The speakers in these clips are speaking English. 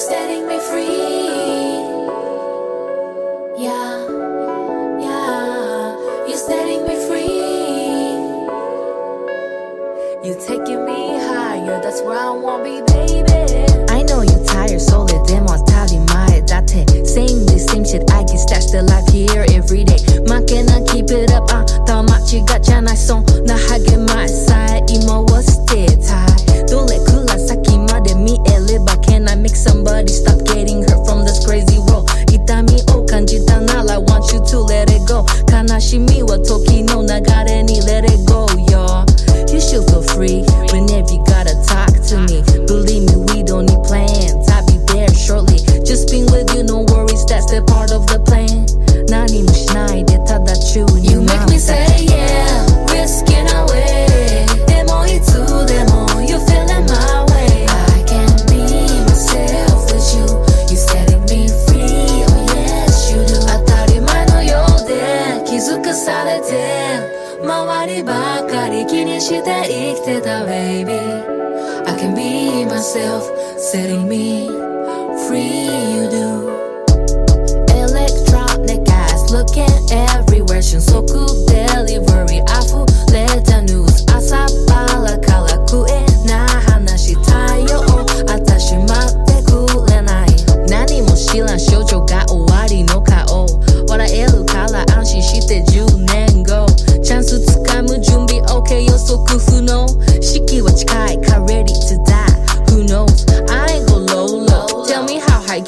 setting me free. Yeah, yeah, you're setting me free. You're taking me higher, that's where I wanna be, baby. I know you're tired, so let them all tally my date. Same the same shit, I get stashed life here every day. My can I keep it up? I thought match you got, Jan, let it go. Kanashimi wa toki no nagare ni let it go, y'all. You should feel free whenever you して生きてた baby. I can be myself, setting me free.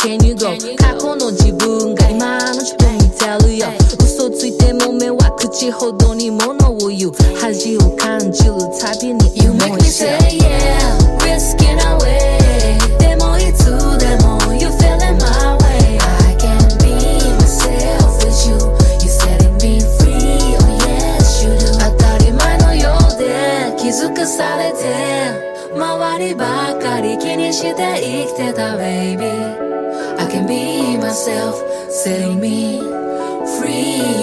can 過去の自分が今の自分に tell るよ。嘘ついても目は口ほどに物を言う。恥を感じるたびに You make me say yeah Risking away でもいつでも You 当たり前のように。気づかされて。周りばかり気にして生きてた Baby. Can be myself, setting me free.